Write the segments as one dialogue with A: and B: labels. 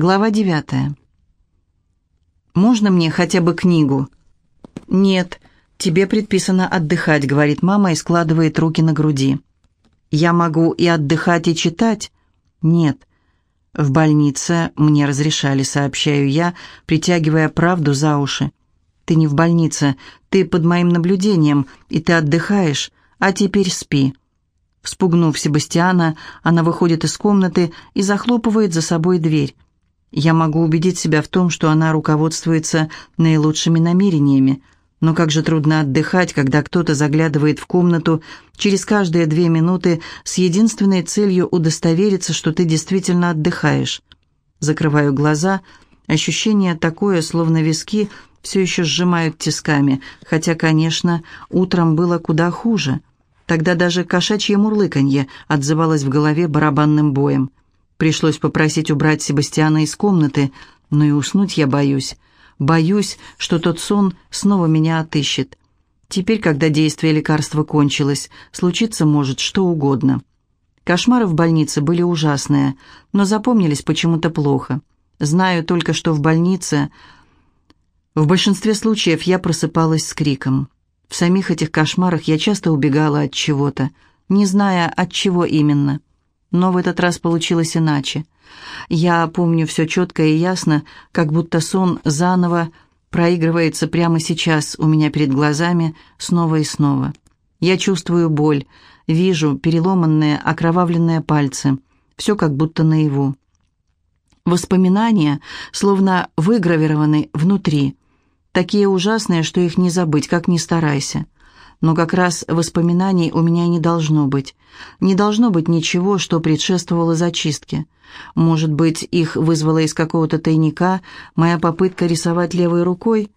A: Глава девятая. «Можно мне хотя бы книгу?» «Нет, тебе предписано отдыхать», — говорит мама и складывает руки на груди. «Я могу и отдыхать, и читать?» «Нет». «В больнице мне разрешали», — сообщаю я, притягивая правду за уши. «Ты не в больнице, ты под моим наблюдением, и ты отдыхаешь, а теперь спи». Вспугнув Себастьяна, она выходит из комнаты и захлопывает за собой дверь. Я могу убедить себя в том, что она руководствуется наилучшими намерениями, но как же трудно отдыхать, когда кто-то заглядывает в комнату через каждые две минуты с единственной целью удостовериться, что ты действительно отдыхаешь. Закрываю глаза, ощущение такое, словно виски все еще сжимают тисками, хотя, конечно, утром было куда хуже. Тогда даже кошачье мурлыканье отзывалось в голове барабанным боем. Пришлось попросить убрать Себастьяна из комнаты, но и уснуть я боюсь. Боюсь, что тот сон снова меня отыщет. Теперь, когда действие лекарства кончилось, случиться может что угодно. Кошмары в больнице были ужасные, но запомнились почему-то плохо. Знаю только, что в больнице... В большинстве случаев я просыпалась с криком. В самих этих кошмарах я часто убегала от чего-то, не зная, от чего именно. Но в этот раз получилось иначе. Я помню все четко и ясно, как будто сон заново проигрывается прямо сейчас у меня перед глазами снова и снова. Я чувствую боль, вижу переломанные, окровавленные пальцы. Все как будто наяву. Воспоминания словно выгравированы внутри. Такие ужасные, что их не забыть, как ни старайся но как раз воспоминаний у меня не должно быть. Не должно быть ничего, что предшествовало зачистке. Может быть, их вызвала из какого-то тайника моя попытка рисовать левой рукой?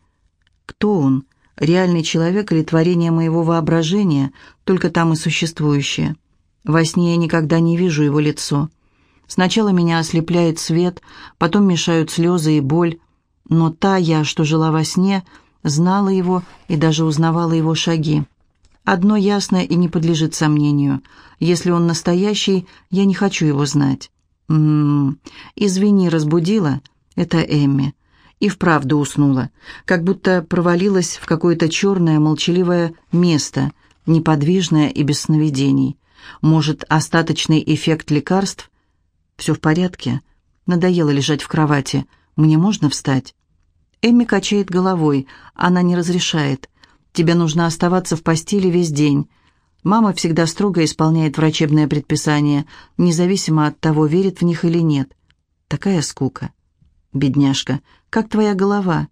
A: Кто он? Реальный человек или творение моего воображения, только там и существующее? Во сне я никогда не вижу его лицо. Сначала меня ослепляет свет, потом мешают слезы и боль, но та я, что жила во сне, знала его и даже узнавала его шаги. Одно ясно и не подлежит сомнению. Если он настоящий, я не хочу его знать. М-м, извини, разбудила. Это Эмми. И вправду уснула, как будто провалилась в какое-то черное молчаливое место, неподвижное и без сновидений. Может, остаточный эффект лекарств? Все в порядке? Надоело лежать в кровати. Мне можно встать? Эмми качает головой. Она не разрешает. Тебе нужно оставаться в постели весь день. Мама всегда строго исполняет врачебные предписания, независимо от того, верит в них или нет. Такая скука. Бедняжка, как твоя голова?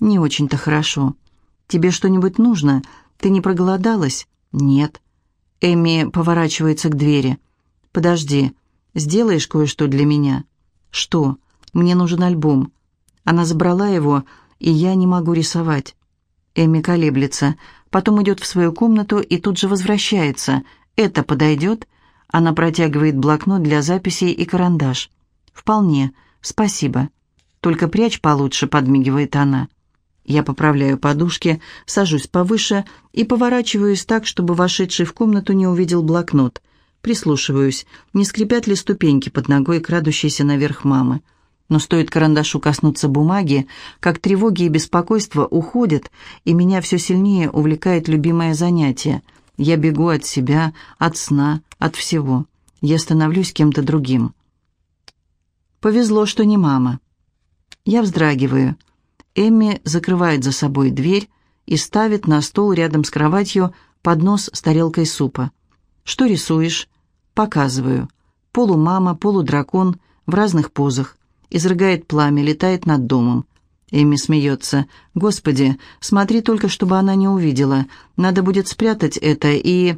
A: Не очень-то хорошо. Тебе что-нибудь нужно? Ты не проголодалась? Нет. Эми поворачивается к двери. Подожди, сделаешь кое-что для меня? Что? Мне нужен альбом. Она забрала его, и я не могу рисовать. Эми колеблется, потом идет в свою комнату и тут же возвращается. «Это подойдет?» Она протягивает блокнот для записей и карандаш. «Вполне. Спасибо. Только прячь получше», — подмигивает она. Я поправляю подушки, сажусь повыше и поворачиваюсь так, чтобы вошедший в комнату не увидел блокнот. Прислушиваюсь, не скрипят ли ступеньки под ногой крадущейся наверх мамы. Но стоит карандашу коснуться бумаги, как тревоги и беспокойство уходят, и меня все сильнее увлекает любимое занятие. Я бегу от себя, от сна, от всего. Я становлюсь кем-то другим. Повезло, что не мама. Я вздрагиваю. Эмми закрывает за собой дверь и ставит на стол рядом с кроватью поднос с тарелкой супа. «Что рисуешь?» «Показываю. Полумама, полудракон в разных позах изрыгает пламя, летает над домом. Эми смеется. «Господи, смотри только, чтобы она не увидела. Надо будет спрятать это и...»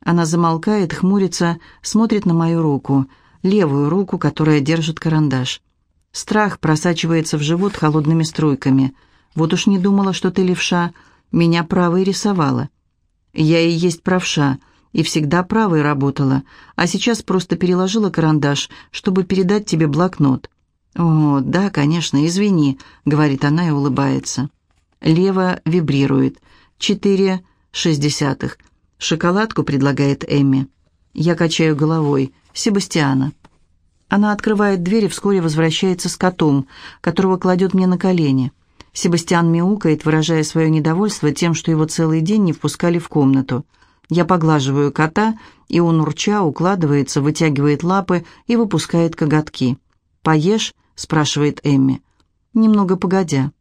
A: Она замолкает, хмурится, смотрит на мою руку, левую руку, которая держит карандаш. Страх просачивается в живот холодными струйками. «Вот уж не думала, что ты левша. Меня правой рисовала». «Я и есть правша, и всегда правой работала, а сейчас просто переложила карандаш, чтобы передать тебе блокнот». «О, да, конечно, извини», — говорит она и улыбается. Лево вибрирует. «Четыре шестьдесятых. Шоколадку предлагает Эмми. Я качаю головой. Себастьяна». Она открывает дверь и вскоре возвращается с котом, которого кладет мне на колени. Себастьян мяукает, выражая свое недовольство тем, что его целый день не впускали в комнату. Я поглаживаю кота, и он, урча, укладывается, вытягивает лапы и выпускает коготки. «Поешь?» — спрашивает Эмми. «Немного погодя».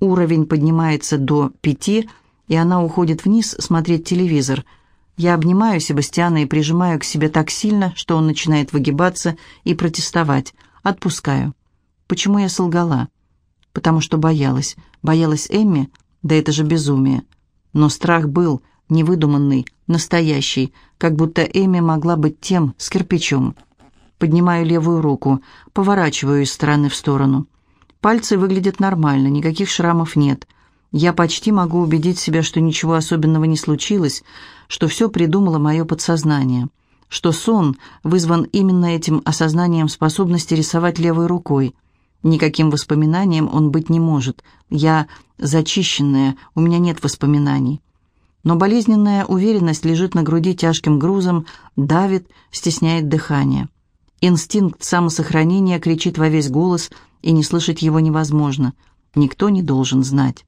A: Уровень поднимается до пяти, и она уходит вниз смотреть телевизор. Я обнимаю Себастьяна и прижимаю к себе так сильно, что он начинает выгибаться и протестовать. Отпускаю. Почему я солгала? Потому что боялась. Боялась Эмми? Да это же безумие. Но страх был, невыдуманный, настоящий, как будто Эми могла быть тем, с кирпичом. Поднимаю левую руку, поворачиваю из стороны в сторону. Пальцы выглядят нормально, никаких шрамов нет. Я почти могу убедить себя, что ничего особенного не случилось, что все придумало мое подсознание, что сон вызван именно этим осознанием способности рисовать левой рукой. Никаким воспоминанием он быть не может. Я зачищенная, у меня нет воспоминаний но болезненная уверенность лежит на груди тяжким грузом, давит, стесняет дыхание. Инстинкт самосохранения кричит во весь голос, и не слышать его невозможно. Никто не должен знать.